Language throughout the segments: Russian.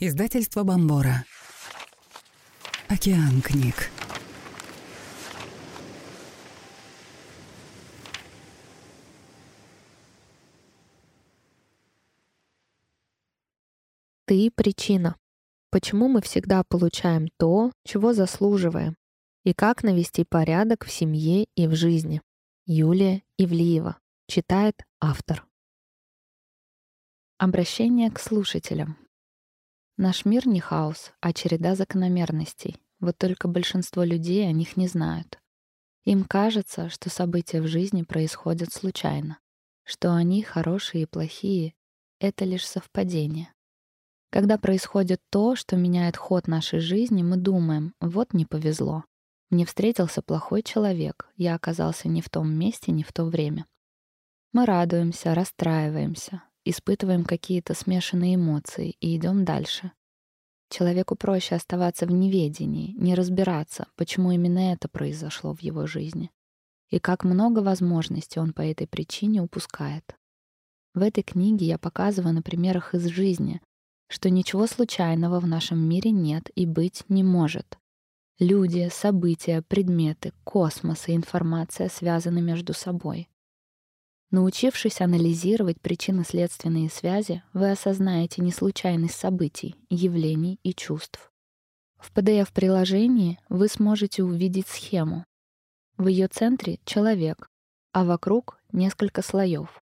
Издательство Бомбора. Океан книг. Ты — причина. Почему мы всегда получаем то, чего заслуживаем? И как навести порядок в семье и в жизни? Юлия Ивлиева. Читает автор. Обращение к слушателям. Наш мир не хаос, а череда закономерностей. Вот только большинство людей о них не знают. Им кажется, что события в жизни происходят случайно, что они, хорошие и плохие, — это лишь совпадение. Когда происходит то, что меняет ход нашей жизни, мы думаем, вот не повезло. Мне встретился плохой человек, я оказался не в том месте, не в то время. Мы радуемся, расстраиваемся, испытываем какие-то смешанные эмоции и идем дальше. Человеку проще оставаться в неведении, не разбираться, почему именно это произошло в его жизни. И как много возможностей он по этой причине упускает. В этой книге я показываю на примерах из жизни, что ничего случайного в нашем мире нет и быть не может. Люди, события, предметы, космос и информация связаны между собой. Научившись анализировать причинно-следственные связи, вы осознаете неслучайность событий, явлений и чувств. В PDF-приложении вы сможете увидеть схему. В ее центре — человек, а вокруг — несколько слоев,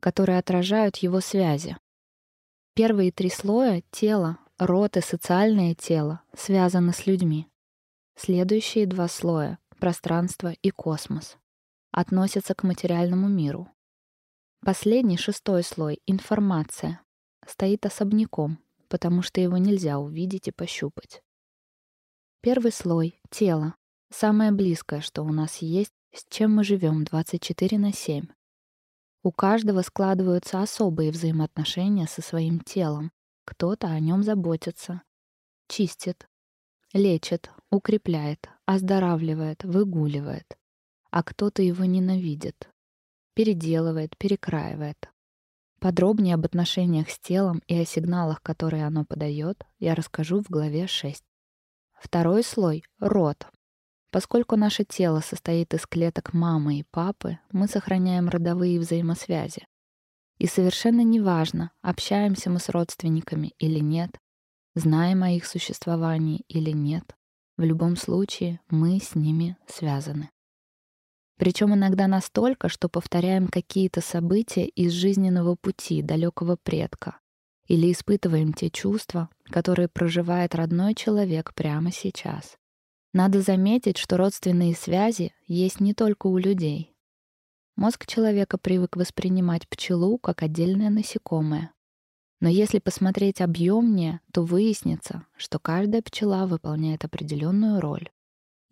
которые отражают его связи, Первые три слоя — тело, рот и социальное тело — связаны с людьми. Следующие два слоя — пространство и космос — относятся к материальному миру. Последний, шестой слой — информация — стоит особняком, потому что его нельзя увидеть и пощупать. Первый слой — тело, самое близкое, что у нас есть, с чем мы живем 24 на 7. У каждого складываются особые взаимоотношения со своим телом. Кто-то о нем заботится, чистит, лечит, укрепляет, оздоравливает, выгуливает. А кто-то его ненавидит, переделывает, перекраивает. Подробнее об отношениях с телом и о сигналах, которые оно подает, я расскажу в главе 6. Второй слой — рот. Поскольку наше тело состоит из клеток мамы и папы, мы сохраняем родовые взаимосвязи. И совершенно неважно, общаемся мы с родственниками или нет, знаем о их существовании или нет, в любом случае мы с ними связаны. Причем иногда настолько, что повторяем какие-то события из жизненного пути далекого предка или испытываем те чувства, которые проживает родной человек прямо сейчас. Надо заметить, что родственные связи есть не только у людей. Мозг человека привык воспринимать пчелу как отдельное насекомое. Но если посмотреть объемнее, то выяснится, что каждая пчела выполняет определенную роль.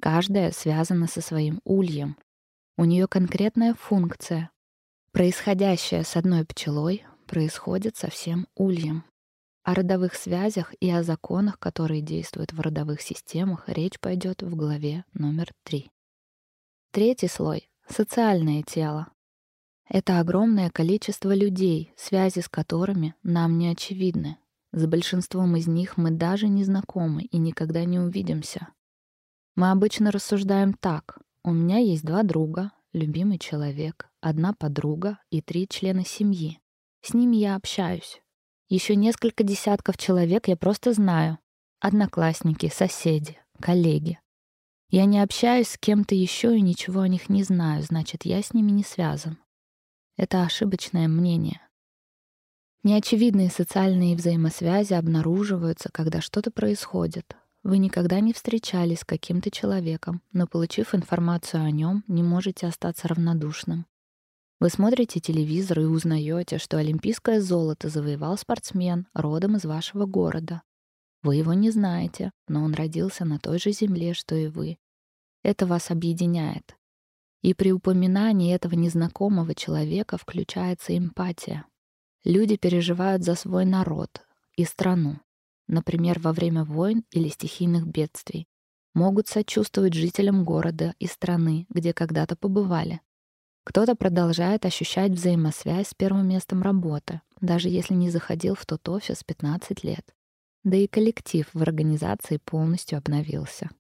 Каждая связана со своим ульем. У нее конкретная функция. Происходящее с одной пчелой происходит со всем ульем. О родовых связях и о законах, которые действуют в родовых системах, речь пойдет в главе номер три. Третий слой — социальное тело. Это огромное количество людей, связи с которыми нам не очевидны. С большинством из них мы даже не знакомы и никогда не увидимся. Мы обычно рассуждаем так. У меня есть два друга, любимый человек, одна подруга и три члена семьи. С ними я общаюсь. Еще несколько десятков человек я просто знаю. Одноклассники, соседи, коллеги. Я не общаюсь с кем-то еще и ничего о них не знаю, значит, я с ними не связан. Это ошибочное мнение. Неочевидные социальные взаимосвязи обнаруживаются, когда что-то происходит. Вы никогда не встречались с каким-то человеком, но, получив информацию о нем, не можете остаться равнодушным. Вы смотрите телевизор и узнаете, что олимпийское золото завоевал спортсмен родом из вашего города. Вы его не знаете, но он родился на той же земле, что и вы. Это вас объединяет. И при упоминании этого незнакомого человека включается эмпатия. Люди переживают за свой народ и страну, например, во время войн или стихийных бедствий. Могут сочувствовать жителям города и страны, где когда-то побывали, кто-то продолжает ощущать взаимосвязь с первым местом работы, даже если не заходил в тот офис 15 лет. Да и коллектив в организации полностью обновился.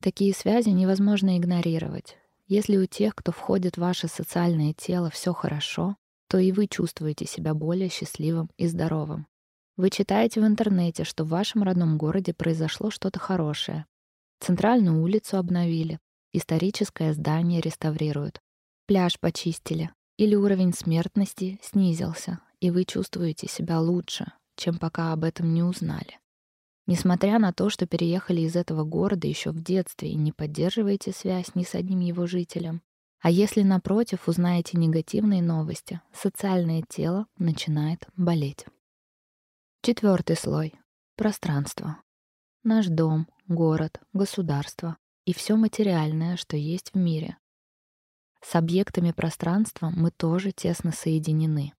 Такие связи невозможно игнорировать. Если у тех, кто входит в ваше социальное тело, все хорошо, то и вы чувствуете себя более счастливым и здоровым. Вы читаете в интернете, что в вашем родном городе произошло что-то хорошее. Центральную улицу обновили, историческое здание реставрируют, пляж почистили, или уровень смертности снизился, и вы чувствуете себя лучше, чем пока об этом не узнали. Несмотря на то, что переехали из этого города еще в детстве и не поддерживаете связь ни с одним его жителем, а если, напротив, узнаете негативные новости, социальное тело начинает болеть. Четвертый слой — пространство. Наш дом, город, государство и все материальное, что есть в мире. С объектами пространства мы тоже тесно соединены.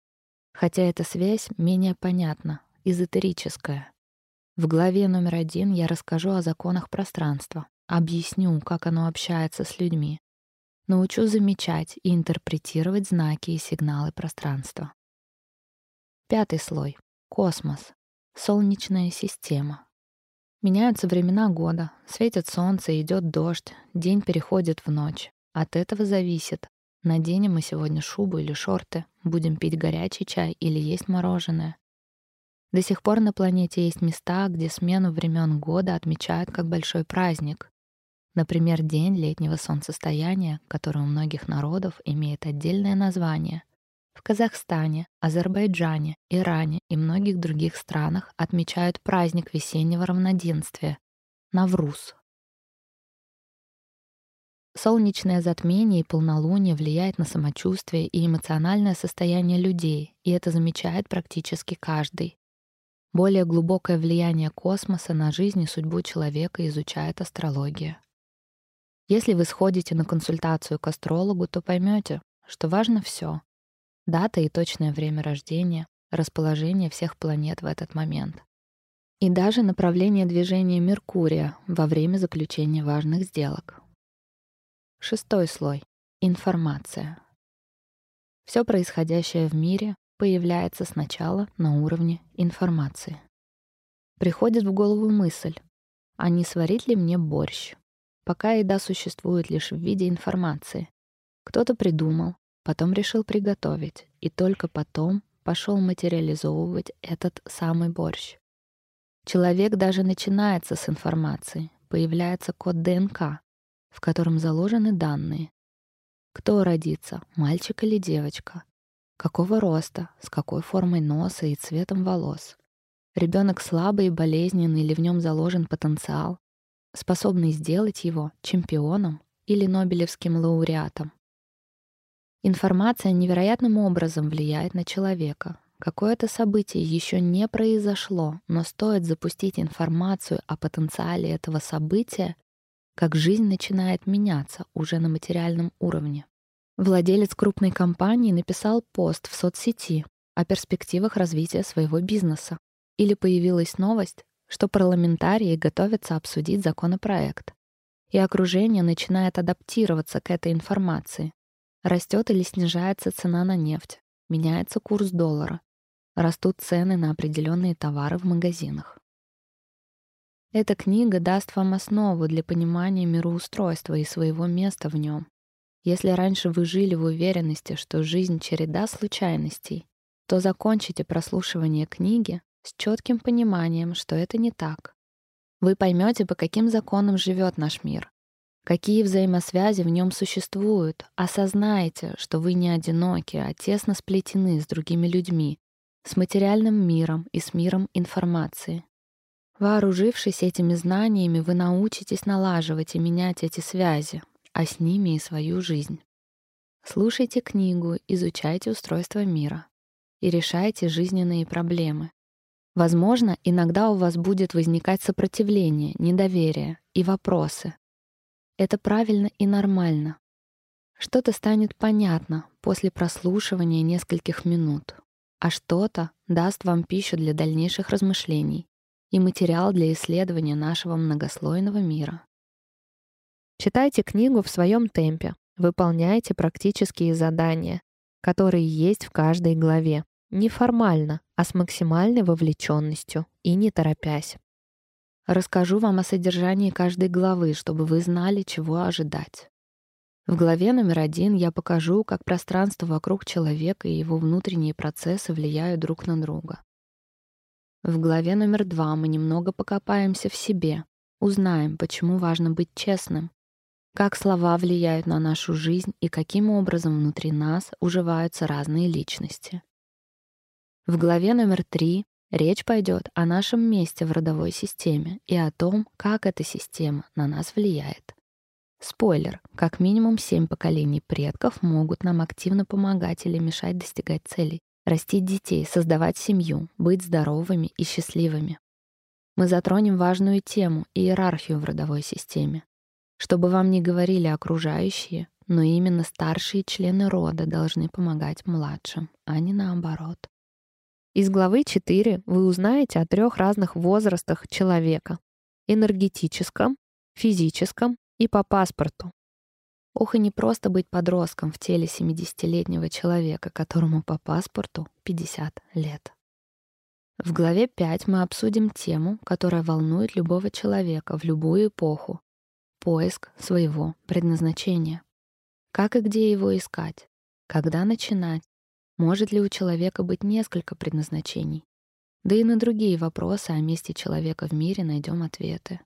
Хотя эта связь менее понятна, эзотерическая. В главе номер один я расскажу о законах пространства, объясню, как оно общается с людьми, научу замечать и интерпретировать знаки и сигналы пространства. Пятый слой — космос, солнечная система. Меняются времена года, светит солнце, идет дождь, день переходит в ночь. От этого зависит, наденем мы сегодня шубу или шорты, будем пить горячий чай или есть мороженое. До сих пор на планете есть места, где смену времен года отмечают как большой праздник. Например, День летнего солнцестояния, который у многих народов имеет отдельное название. В Казахстане, Азербайджане, Иране и многих других странах отмечают праздник весеннего равноденствия — Навруз. Солнечное затмение и полнолуние влияет на самочувствие и эмоциональное состояние людей, и это замечает практически каждый. Более глубокое влияние космоса на жизнь и судьбу человека изучает астрология. Если вы сходите на консультацию к астрологу, то поймете, что важно все: дата и точное время рождения, расположение всех планет в этот момент. И даже направление движения Меркурия во время заключения важных сделок. Шестой слой — информация. Все происходящее в мире появляется сначала на уровне информации. Приходит в голову мысль, а не сварить ли мне борщ? Пока еда существует лишь в виде информации. Кто-то придумал, потом решил приготовить, и только потом пошел материализовывать этот самый борщ. Человек даже начинается с информации, появляется код ДНК, в котором заложены данные. Кто родится, мальчик или девочка, Какого роста, с какой формой носа и цветом волос. Ребенок слабый и болезненный или в нем заложен потенциал, способный сделать его чемпионом или Нобелевским лауреатом. Информация невероятным образом влияет на человека. Какое-то событие еще не произошло, но стоит запустить информацию о потенциале этого события, как жизнь начинает меняться уже на материальном уровне. Владелец крупной компании написал пост в соцсети о перспективах развития своего бизнеса. Или появилась новость, что парламентарии готовятся обсудить законопроект. И окружение начинает адаптироваться к этой информации. Растет или снижается цена на нефть, меняется курс доллара, растут цены на определенные товары в магазинах. Эта книга даст вам основу для понимания мироустройства и своего места в нем. Если раньше вы жили в уверенности, что жизнь — череда случайностей, то закончите прослушивание книги с четким пониманием, что это не так. Вы поймете, по каким законам живет наш мир, какие взаимосвязи в нем существуют, осознаете, что вы не одиноки, а тесно сплетены с другими людьми, с материальным миром и с миром информации. Вооружившись этими знаниями, вы научитесь налаживать и менять эти связи, а с ними и свою жизнь. Слушайте книгу, изучайте устройство мира и решайте жизненные проблемы. Возможно, иногда у вас будет возникать сопротивление, недоверие и вопросы. Это правильно и нормально. Что-то станет понятно после прослушивания нескольких минут, а что-то даст вам пищу для дальнейших размышлений и материал для исследования нашего многослойного мира. Читайте книгу в своем темпе, выполняйте практические задания, которые есть в каждой главе. неформально, а с максимальной вовлеченностью и не торопясь. Расскажу вам о содержании каждой главы, чтобы вы знали, чего ожидать. В главе номер один я покажу, как пространство вокруг человека и его внутренние процессы влияют друг на друга. В главе номер два мы немного покопаемся в себе, узнаем, почему важно быть честным, как слова влияют на нашу жизнь и каким образом внутри нас уживаются разные личности. В главе номер три речь пойдет о нашем месте в родовой системе и о том, как эта система на нас влияет. Спойлер, как минимум семь поколений предков могут нам активно помогать или мешать достигать целей, растить детей, создавать семью, быть здоровыми и счастливыми. Мы затронем важную тему — иерархию в родовой системе. Чтобы вам не говорили окружающие, но именно старшие члены рода должны помогать младшим, а не наоборот. Из главы 4 вы узнаете о трех разных возрастах человека — энергетическом, физическом и по паспорту. Ох, и не просто быть подростком в теле 70-летнего человека, которому по паспорту 50 лет. В главе 5 мы обсудим тему, которая волнует любого человека в любую эпоху — поиск своего предназначения. Как и где его искать? Когда начинать? Может ли у человека быть несколько предназначений? Да и на другие вопросы о месте человека в мире найдем ответы.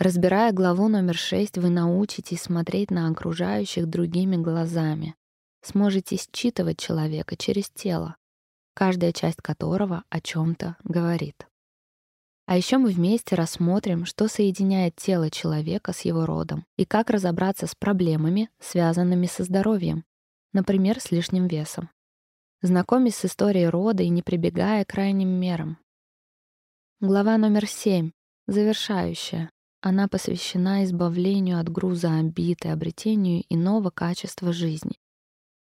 Разбирая главу номер 6, вы научитесь смотреть на окружающих другими глазами. Сможете считывать человека через тело, каждая часть которого о чем то говорит. А еще мы вместе рассмотрим, что соединяет тело человека с его родом и как разобраться с проблемами, связанными со здоровьем, например, с лишним весом. Знакомясь с историей рода и не прибегая к крайним мерам. Глава номер 7, завершающая. Она посвящена избавлению от груза обид и обретению иного качества жизни.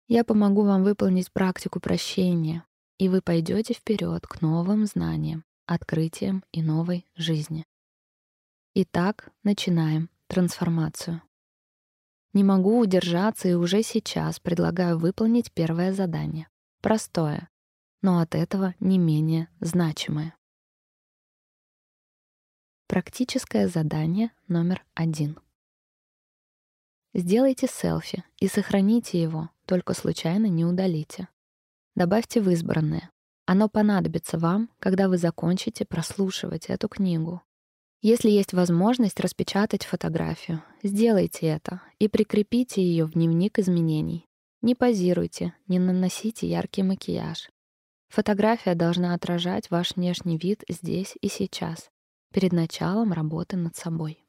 Я помогу вам выполнить практику прощения, и вы пойдете вперед к новым знаниям, открытиям и новой жизни. Итак, начинаем трансформацию. Не могу удержаться и уже сейчас предлагаю выполнить первое задание. Простое, но от этого не менее значимое. Практическое задание номер один. Сделайте селфи и сохраните его, только случайно не удалите. Добавьте в избранное. Оно понадобится вам, когда вы закончите прослушивать эту книгу. Если есть возможность распечатать фотографию, сделайте это и прикрепите ее в дневник изменений. Не позируйте, не наносите яркий макияж. Фотография должна отражать ваш внешний вид здесь и сейчас, перед началом работы над собой.